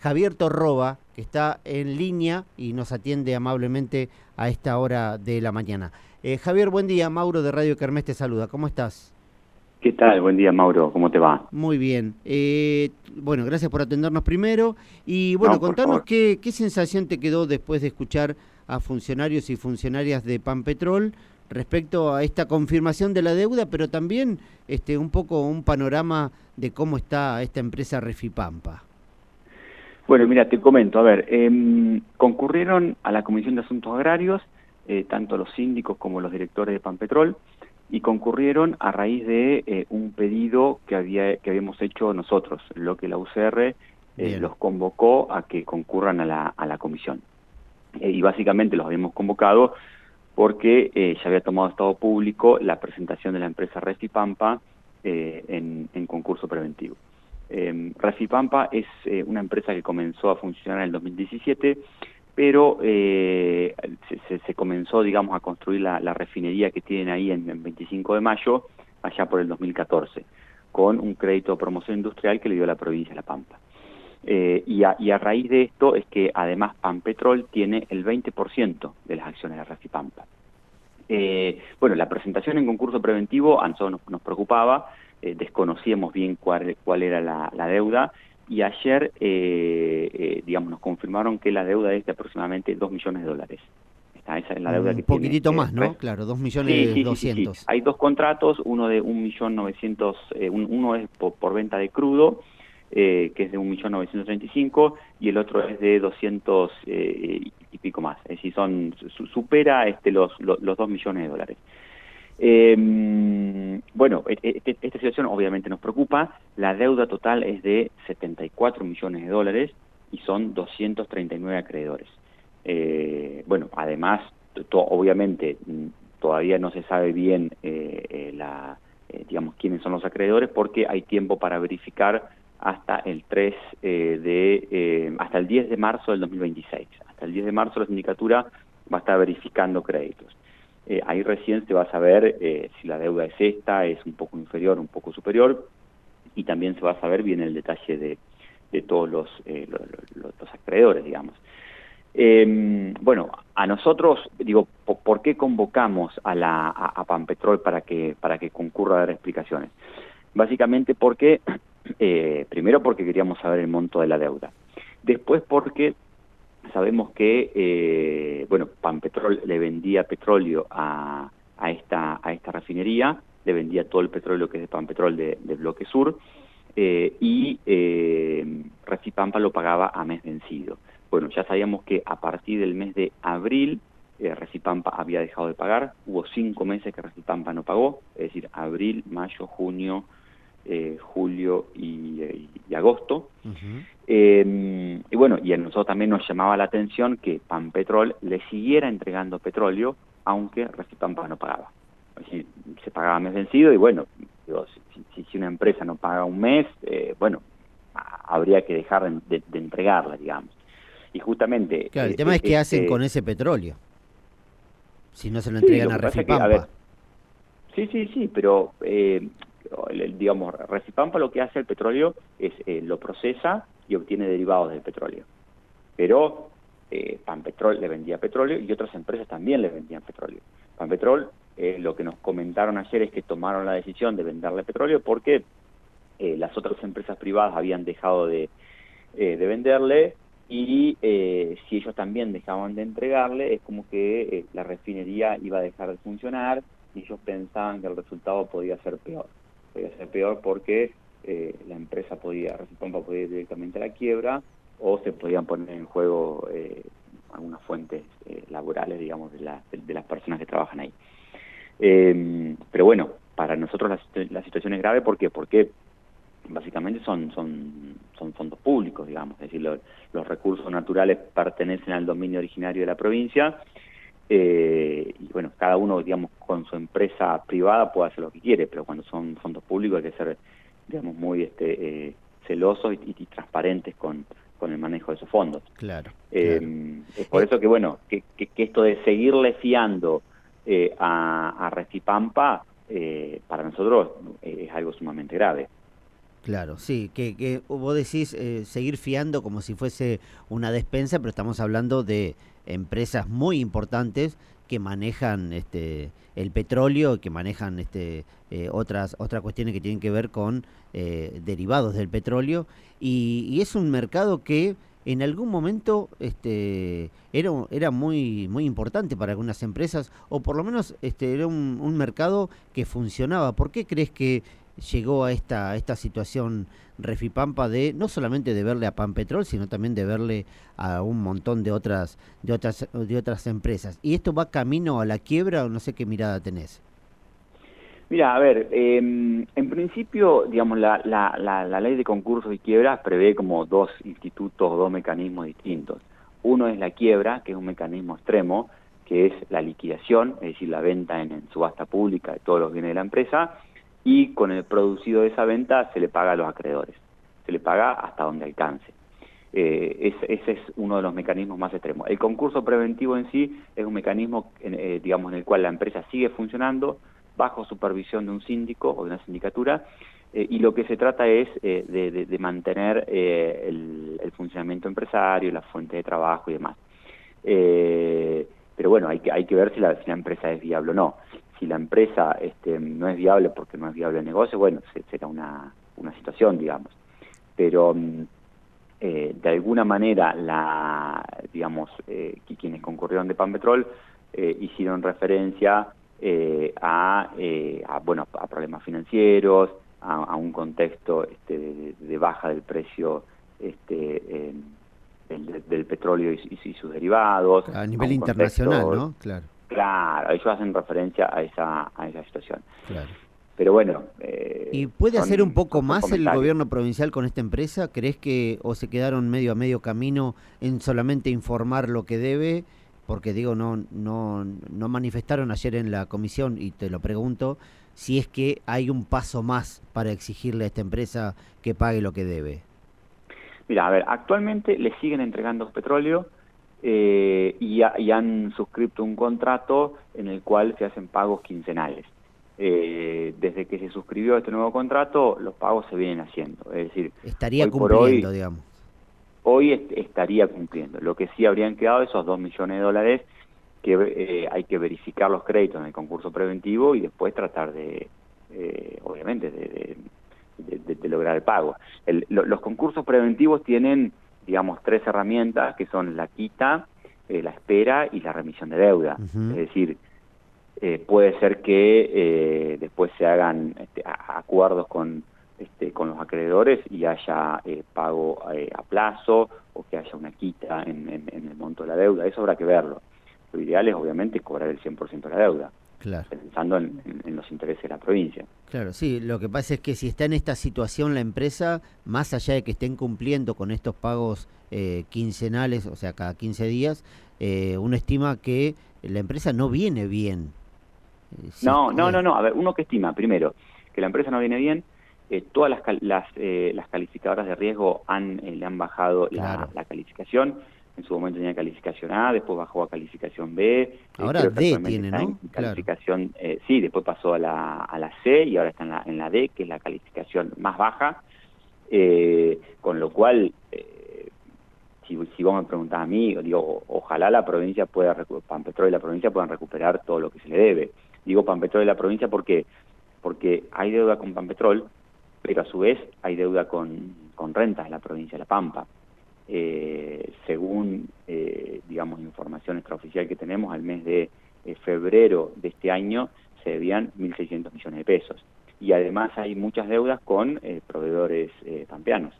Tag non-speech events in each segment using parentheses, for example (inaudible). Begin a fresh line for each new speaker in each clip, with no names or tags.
Javier Torroba, que está en línea y nos atiende amablemente a esta hora de la mañana. Eh, Javier, buen día. Mauro de Radio Kermés te saluda. ¿Cómo estás?
¿Qué tal? Buen día, Mauro. ¿Cómo te va?
Muy bien. Eh, bueno, gracias por atendernos primero. Y bueno, contanos qué, qué sensación te quedó después de escuchar a funcionarios y funcionarias de Panpetrol respecto a esta confirmación de la deuda, pero también este, un poco un panorama de cómo está esta empresa Refipampa.
Bueno, mira, te comento, a ver, eh, concurrieron a la Comisión de Asuntos Agrarios, eh, tanto los síndicos como los directores de Panpetrol, y concurrieron a raíz de eh, un pedido que, había, que habíamos hecho nosotros, lo que la UCR eh, los convocó a que concurran a la, a la comisión. y básicamente los habíamos convocado porque ya había tomado estado público la presentación de la empresa Recipampa eh, en, concurso preventivo. Eh, Recipampa es eh, una empresa que comenzó a funcionar en el 2017, pero se, se, comenzó, digamos, a construir la, refinería que tienen ahí en, el 25 de mayo, allá por el 2014, con un crédito de promoción industrial que le dio la provincia de La Pampa. y, a, y, a, raíz de esto es que además Pampetrol tiene el 20% de las acciones de Recipampa. Eh, bueno, la presentación en concurso preventivo a nosotros nos, preocupaba, eh, desconocíamos bien cuál, cuál era la, deuda y ayer, eh, eh, digamos, nos confirmaron que la deuda es de aproximadamente 2 millones de dólares.
esa es la deuda Un poquitito más, ¿no? Claro, 2 millones sí, 200.
Hay dos contratos, uno de 1 millón 900, uno es por, venta de crudo, que es de 1.935.000 y el otro es de 200 y pico más, es decir, son, supera este, los, los, 2 millones de dólares. Em, bueno, e, e, este, esta situación obviamente nos preocupa, la deuda total es de 74 millones de dólares y son 239 acreedores. Eh, bueno, además, obviamente mm, todavía no se sabe bien eh, eh, la, digamos quiénes son los acreedores porque hay tiempo para verificar hasta el 3 de hasta el 10 de marzo del 2026 el 10 de marzo la sindicatura va a estar verificando créditos. Eh, ahí recién se va a saber eh, si la deuda es esta, es un poco inferior, un poco superior, y también se va a saber bien el detalle de, todos los, eh, los, acreedores, digamos. Em, bueno, a nosotros, digo, ¿por, qué convocamos a, la, a, Panpetrol para que, para que concurra a dar explicaciones? Básicamente porque, (clears throat) primero porque queríamos saber el monto de la deuda, después porque sabemos que, eh, bueno, Panpetrol le vendía petróleo a, a, esta, a esta refinería, le vendía todo el petróleo que es de Panpetrol de, de Bloque Sur, eh, y eh, Recipampa lo pagaba a mes vencido. Bueno, ya sabíamos que a partir del mes de abril eh, Recipampa había dejado de pagar, hubo cinco meses que Recipampa no pagó, es decir, abril, mayo, junio, eh, julio y, agosto. Em, y bueno, y a nosotros también nos llamaba la atención que Panpetrol le siguiera entregando petróleo, aunque Recipampa no pagaba. se pagaba mes vencido y bueno, si, si, una empresa no paga un mes, eh, bueno, habría que dejar de, entregarla, digamos. Y justamente...
Claro, el eh, tema es qué hacen con ese petróleo, si no se lo entregan a Recipampa.
sí, sí, sí, pero eh, digamos, Recipampa lo que hace el petróleo es eh, lo procesa y obtiene derivados del petróleo. Pero eh, Panpetrol le vendía petróleo y otras empresas también le vendían petróleo. Panpetrol, eh, lo que nos comentaron ayer es que tomaron la decisión de venderle petróleo porque eh, las otras empresas privadas habían dejado de, de venderle y si ellos también dejaban de entregarle, es como que la refinería iba a dejar de funcionar y ellos pensaban que el resultado podía ser peor podía ser peor porque eh, la empresa podía, Recipampa podía ir directamente a la quiebra o se podían poner en juego eh, algunas fuentes eh, laborales, digamos, de, de, las personas que trabajan ahí. pero bueno, para nosotros la, la, situación es grave ¿por porque básicamente son, son, son fondos públicos, digamos, es decir, los recursos naturales pertenecen al dominio originario de la provincia eh, y bueno, cada uno, digamos, con su empresa privada puede hacer lo que quiere, pero cuando son fondos públicos hay que ser, digamos, muy este, eh, celosos y, transparentes con, con el manejo de esos fondos.
Claro.
Eh, es por eso que, bueno, que, que, esto de seguirle fiando eh, a, a Recipampa, para nosotros es algo sumamente grave.
Claro, sí, que, que vos decís eh, seguir fiando como si fuese una despensa, pero estamos hablando de empresas muy importantes que manejan este el petróleo, que manejan este eh, otras otras cuestiones que tienen que ver con eh, derivados del petróleo y, es un mercado que en algún momento este era era muy muy importante para algunas empresas o por lo menos este era un, un mercado que funcionaba. ¿Por qué crees que llegó a esta, esta situación Refipampa de no solamente de verle a Pan Petrol, sino también de verle a un montón de otras, de otras, de otras empresas. ¿Y esto va camino a la quiebra o no sé qué mirada tenés?
Mira, a ver, eh, en principio, digamos, la, la, la, ley de concursos y quiebras prevé como dos institutos, dos mecanismos distintos. Uno es la quiebra, que es un mecanismo extremo, que es la liquidación, es decir, la venta en, en subasta pública de todos los bienes de la empresa, y con el producido de esa venta se le paga a los acreedores, se le paga hasta donde alcance. Eh, ese, ese, es uno de los mecanismos más extremos. El concurso preventivo en sí es un mecanismo, eh, digamos, en el cual la empresa sigue funcionando bajo supervisión de un síndico o de una sindicatura eh, y lo que se trata es eh, de, de, de, mantener eh, el, el, funcionamiento empresario, la fuente de trabajo y demás. pero bueno, hay que, hay que ver si la, si la empresa es viable o no si la empresa este, no es viable porque no es viable el negocio, bueno, será una, una situación, digamos. Pero mm, eh, de alguna manera, la, digamos, eh, quienes concurrieron de Pan Petrol eh, hicieron referencia eh, a, eh, a, bueno, a problemas financieros, a, a un contexto este, de, de, baja del precio este, del, del, petróleo y, y, sus derivados.
A nivel a internacional, contexto, ¿no?
Claro Claro, ellos hacen referencia a esa, a esa situación.
Claro.
Pero bueno...
Eh, ¿Y puede hacer un poco más el gobierno provincial con esta empresa? ¿Crees que o se quedaron medio a medio camino en solamente informar lo que debe? Porque digo, no, no, no manifestaron ayer en la comisión, y te lo pregunto, si es que hay un paso más para exigirle a esta empresa que pague lo que debe.
Mira, a ver, actualmente le siguen entregando petróleo, eh, y, a, y, han suscrito un contrato en el cual se hacen pagos quincenales. Eh, desde que se suscribió este nuevo contrato, los pagos se vienen haciendo. Es decir,
estaría hoy cumpliendo, hoy, digamos.
Hoy est estaría cumpliendo. Lo que sí habrían quedado esos dos millones de dólares que eh, hay que verificar los créditos en el concurso preventivo y después tratar de, eh, obviamente, de, de, de, lograr el pago. El, lo, los concursos preventivos tienen digamos, tres herramientas que son la quita, eh, la espera y la remisión de deuda. Uh -huh. Es decir, eh, puede ser que eh, después se hagan este, acuerdos con, este, con los acreedores y haya eh, pago eh, a plazo o que haya una quita en, en, en, el monto de la deuda. Eso habrá que verlo. Lo ideal es obviamente cobrar el 100% de la deuda
claro.
pensando en, en, en, los intereses de la provincia.
Claro, sí, lo que pasa es que si está en esta situación la empresa, más allá de que estén cumpliendo con estos pagos eh, quincenales, o sea, cada 15 días, eh, uno estima que la empresa no viene bien.
Eh, si no, no, no, no, a ver, uno que estima, primero, que la empresa no viene bien, eh, todas las, las, eh, las calificadoras de riesgo han, le han bajado claro. la, la calificación, en su momento tenía calificación A, después bajó a calificación B.
Ahora D tiene, ¿no?
Calificación, claro. eh, sí, después pasó a la, a la C y ahora está en la, en la D, que es la calificación más baja, eh, con lo cual, eh, si, si vos me preguntás a mí, digo, ojalá la provincia pueda, Pampetrol y la provincia puedan recuperar todo lo que se le debe. Digo Pampetrol y la provincia porque porque hay deuda con Pampetrol, pero a su vez hay deuda con, con rentas en la provincia de La Pampa eh, según, eh, digamos, información extraoficial que tenemos, al mes de eh, febrero de este año se debían 1.600 millones de pesos. Y además hay muchas deudas con eh, proveedores eh, pampeanos.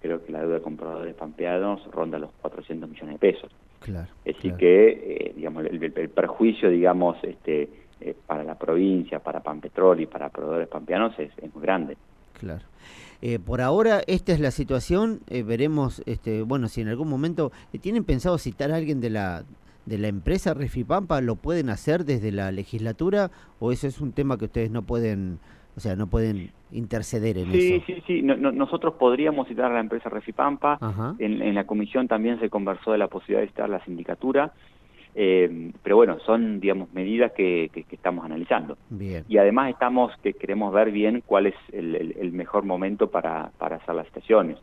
Creo que la deuda con proveedores pampeanos ronda los 400 millones de pesos.
Claro,
Así
claro.
que, digamos, el, el, el, perjuicio, digamos, este, para la provincia, para Pampetrol y para proveedores pampeanos es, es muy grande.
Claro. Eh, por ahora esta es la situación, eh, veremos, este, bueno, si en algún momento eh, tienen pensado citar a alguien de la de la empresa Refipampa, lo pueden hacer desde la legislatura o eso es un tema que ustedes no pueden, o sea, no pueden interceder en
sí,
eso.
Sí, sí, sí, no, no, nosotros podríamos citar a la empresa Refipampa, en, en, la comisión también se conversó de la posibilidad de citar a la sindicatura, Eh, pero bueno, son, digamos, medidas que, que, estamos analizando. Bien. Y además estamos, que queremos ver bien cuál es el, mejor momento para, para hacer las estaciones.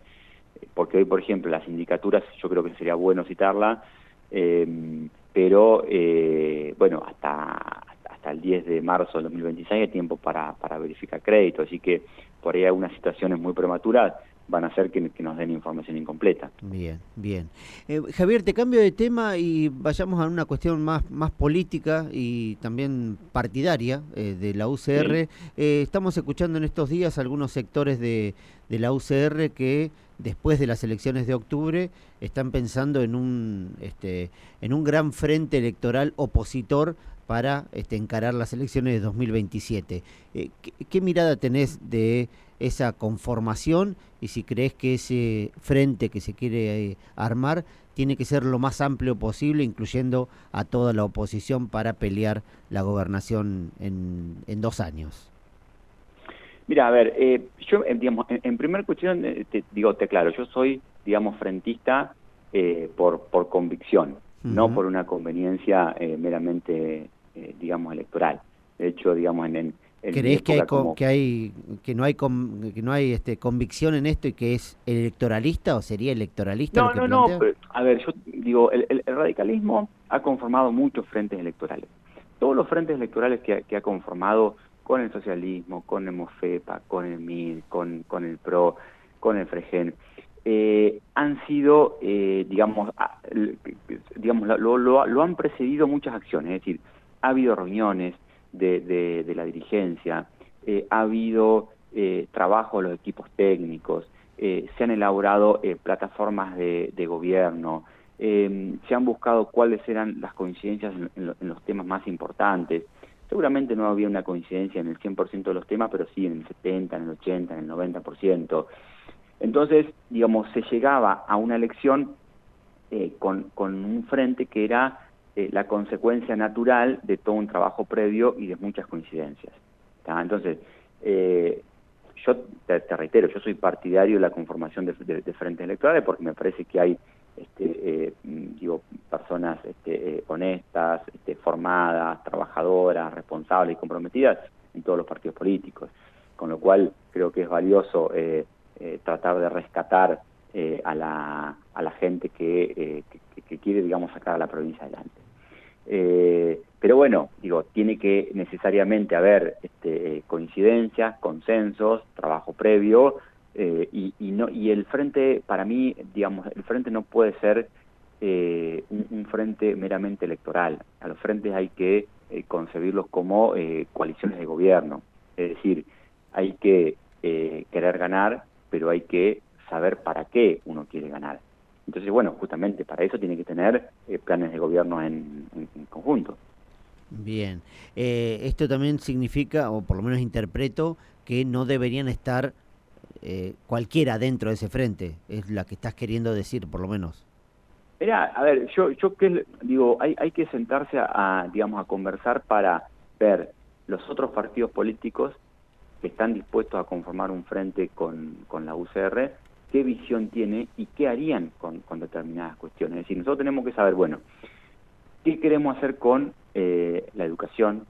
Porque hoy, por ejemplo, las sindicaturas, yo creo que sería bueno citarla, eh, pero eh, bueno, hasta, hasta el 10 de marzo del 2026 hay tiempo para, para verificar crédito, así que por ahí algunas situaciones muy prematuras van a hacer que, nos den información incompleta.
Bien, bien. Eh, Javier, te cambio de tema y vayamos a una cuestión más, más política y también partidaria eh, de la UCR. Eh, estamos escuchando en estos días algunos sectores de, de la UCR que después de las elecciones de octubre están pensando en un, este, en un gran frente electoral opositor para este, encarar las elecciones de 2027. ¿qué, ¿Qué mirada tenés de esa conformación y si crees que ese frente que se quiere eh, armar tiene que ser lo más amplio posible, incluyendo a toda la oposición para pelear la gobernación en, en dos años.
Mira, a ver, eh, yo, eh, digamos, en, primer cuestión, te, digo, te claro, yo soy, digamos, frentista por, por convicción, no por una conveniencia meramente, digamos, electoral. De hecho, digamos, en,
¿Crees que hay, que hay que no hay que no hay este convicción en esto y que es electoralista o sería electoralista?
No, no, no. a ver, yo digo, el, radicalismo ha conformado muchos frentes electorales. Todos los frentes electorales que, ha conformado con el socialismo, con el MOFEPA, con el MIR, con, con el PRO, con el FREGEN, eh, han sido, eh, digamos, digamos lo, lo, lo han precedido muchas acciones. Es decir, ha habido reuniones, de, la dirigencia, eh, ha habido eh, trabajo de los equipos técnicos, eh, se han elaborado plataformas de, gobierno, se han buscado cuáles eran las coincidencias en, los temas más importantes. Seguramente no había una coincidencia en el 100% de los temas, pero sí en el 70, en el 80, en el 90%. Entonces, digamos, se llegaba a una elección con, con un frente que era eh, la consecuencia natural de todo un trabajo previo y de muchas coincidencias. Entonces, eh, yo te, reitero, yo soy partidario de la conformación de, frentes electorales porque me parece que hay este, eh, digo, personas este, honestas, este, formadas, trabajadoras, responsables y comprometidas en todos los partidos políticos, con lo cual creo que es valioso tratar de rescatar a, la, a la gente que, que, quiere, digamos, sacar a la provincia adelante. Eh, pero bueno, digo, tiene que necesariamente haber este, coincidencias, consensos, trabajo previo, eh, y, no, y el frente, para mí, digamos, el frente no puede ser eh, un, frente meramente electoral. A los frentes hay que concebirlos como coaliciones de gobierno. Es decir, hay que querer ganar, pero hay que saber para qué uno quiere ganar. Entonces, bueno, justamente para eso tiene que tener eh, planes de gobierno en, conjunto.
Bien, eh, esto también significa, o por lo menos interpreto, que no deberían estar eh, cualquiera dentro de ese frente, es la que estás queriendo decir, por lo menos.
Mira, a ver, yo, yo que, digo, hay, hay que sentarse a, digamos, a conversar para ver los otros partidos políticos que están dispuestos a conformar un frente con, con la UCR qué visión tiene y qué harían con, determinadas cuestiones. Es decir, nosotros tenemos que saber, bueno, qué queremos hacer con eh, la educación,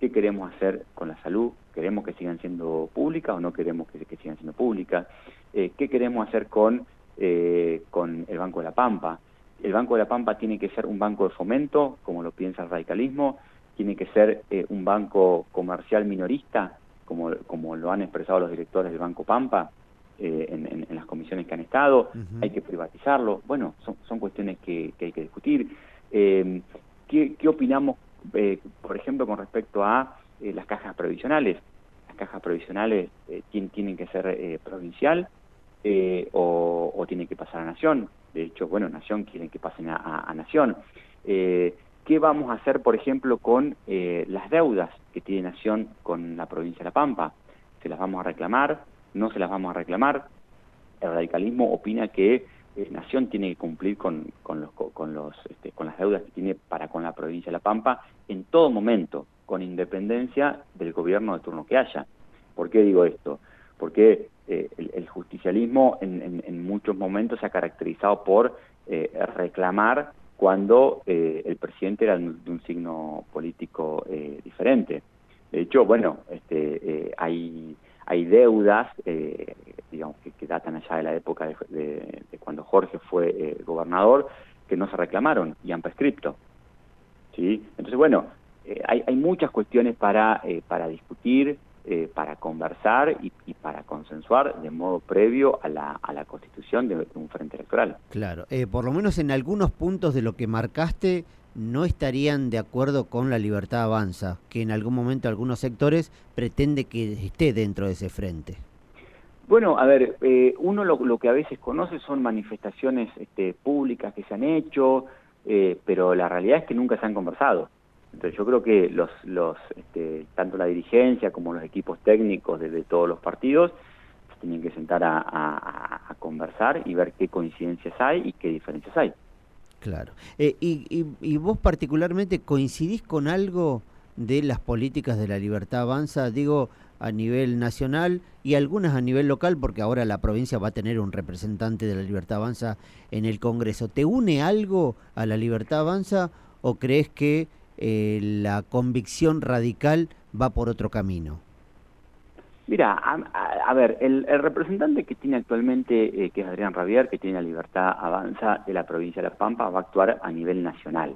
qué queremos hacer con la salud, queremos que sigan siendo públicas o no queremos que, sigan siendo públicas, eh, qué queremos hacer con, eh, con el Banco de la Pampa. El Banco de la Pampa tiene que ser un banco de fomento, como lo piensa el radicalismo, tiene que ser un banco comercial minorista, como, como lo han expresado los directores del Banco Pampa, eh, en, las comisiones que han estado, hay que privatizarlo. Bueno, son, son cuestiones que, hay que discutir. Eh, ¿qué, ¿qué, opinamos, eh, por ejemplo, con respecto a las cajas previsionales? Las cajas previsionales tienen que ser provincial o, o tienen que pasar a Nación. De hecho, bueno, Nación quieren que pasen a, a, Nación. ¿Qué vamos a hacer, por ejemplo, con las deudas que tiene Nación con la provincia de La Pampa? ¿Se las vamos a reclamar? No se las vamos a reclamar. El radicalismo opina que eh, Nación tiene que cumplir con, con, los, con, los, este, con las deudas que tiene para con la provincia de La Pampa en todo momento, con independencia del gobierno de turno que haya. ¿Por qué digo esto? Porque eh, el, justicialismo en, en, muchos momentos se ha caracterizado por eh, reclamar cuando eh, el presidente era de un signo político eh, diferente. De hecho, bueno, este, eh, hay, hay deudas, digamos, que, datan allá de la época de, cuando Jorge fue gobernador, que no se reclamaron y han prescripto. ¿sí? Entonces, bueno, hay, hay muchas cuestiones para, para discutir, eh, para conversar y, para consensuar de modo previo a la, a la constitución de, un frente electoral.
Claro, eh, por lo menos en algunos puntos de lo que marcaste no estarían de acuerdo con la libertad avanza, que en algún momento algunos sectores pretende que esté dentro de ese frente.
Bueno, a ver, eh, uno lo, que a veces conoce son manifestaciones este, públicas que se han hecho, pero la realidad es que nunca se han conversado. Entonces yo creo que los, los este, tanto la dirigencia como los equipos técnicos de, todos los partidos tienen que sentar a, conversar y ver qué coincidencias hay y qué diferencias hay.
Claro. Eh, y, y, vos particularmente coincidís con algo de las políticas de la libertad avanza, digo, a nivel nacional y algunas a nivel local, porque ahora la provincia va a tener un representante de la libertad avanza en el Congreso. ¿Te une algo a la libertad avanza o crees que eh, la convicción radical va por otro camino?
Mira, a, ver, el, representante que tiene actualmente, eh, que es Adrián Rabier, que tiene la libertad avanza de la provincia de La Pampa, va a actuar a nivel nacional,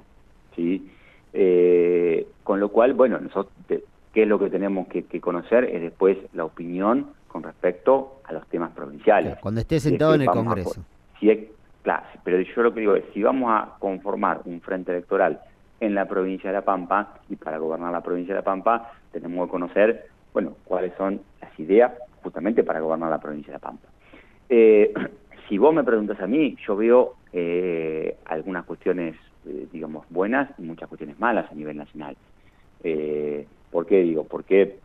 ¿sí? Eh, con lo cual, bueno, nosotros, ¿qué es lo que tenemos que, conocer? Es después la opinión con respecto a los temas provinciales.
cuando esté sentado en el Congreso.
si claro, pero yo lo que digo es, si vamos a conformar un frente electoral en la provincia de La Pampa y para gobernar la provincia de La Pampa tenemos que conocer, bueno, cuáles son ideas justamente para gobernar la provincia de La Pampa. Eh, (clears throat) si vos me preguntas a mí, yo veo eh, algunas cuestiones, eh, digamos, buenas y muchas cuestiones malas a nivel nacional. ¿Por qué digo? Porque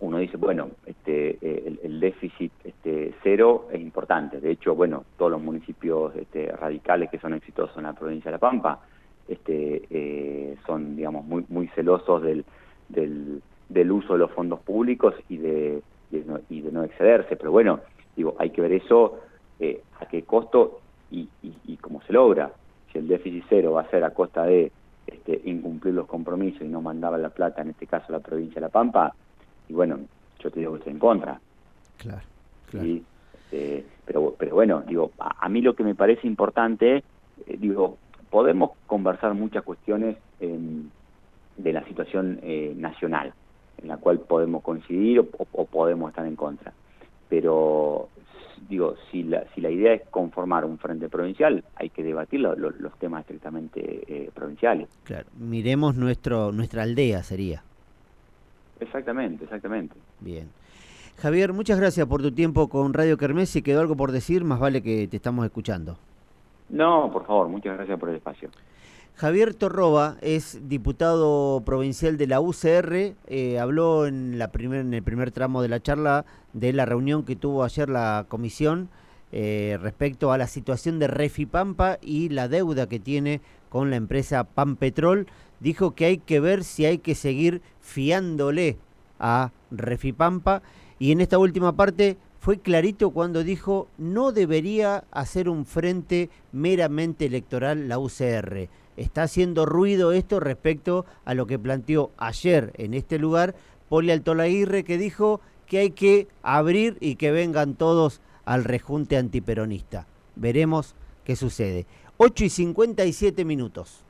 uno dice, bueno, este, el, déficit este, cero es importante. De hecho, bueno, todos los municipios este, radicales que son exitosos en la provincia de La Pampa, este, eh, son, digamos, muy, muy celosos del, del, uso de los fondos públicos y de, y de no excederse. Pero bueno, digo, hay que ver eso eh, a qué costo y, y, cómo se logra. Si el déficit cero va a ser a costa de este, incumplir los compromisos y no mandaba la plata, en este caso la provincia de La Pampa, y bueno, yo te digo que estoy en contra.
Claro, claro.
Este, pero, pero bueno, digo, a, mí lo que me parece importante, eh, digo, podemos conversar muchas cuestiones de la situación eh, nacional, en la cual podemos coincidir o, podemos estar en contra. Pero digo, si la, si la idea es conformar un frente provincial, hay que debatir los temas estrictamente eh, provinciales.
Claro, miremos nuestro nuestra aldea sería.
Exactamente, exactamente.
Bien. Javier, muchas gracias por tu tiempo con Radio Kermés. Si quedó algo por decir, más vale que te estamos escuchando.
No, por favor, muchas gracias por el espacio.
Javier Torroba es diputado provincial de la UCR, eh, habló en, el primer tramo de la charla de la reunión que tuvo ayer la comisión eh, respecto a la situación de Refipampa y la deuda que tiene con la empresa Pampetrol. Dijo que hay que ver si hay que seguir fiándole a Refipampa y en esta última parte fue clarito cuando dijo no debería hacer un frente meramente electoral la UCR. Está haciendo ruido esto respecto a lo que planteó ayer en este lugar Poli Altolaguirre que dijo que hay que abrir y que vengan todos al rejunte antiperonista. Veremos qué sucede. 8 y 57 minutos.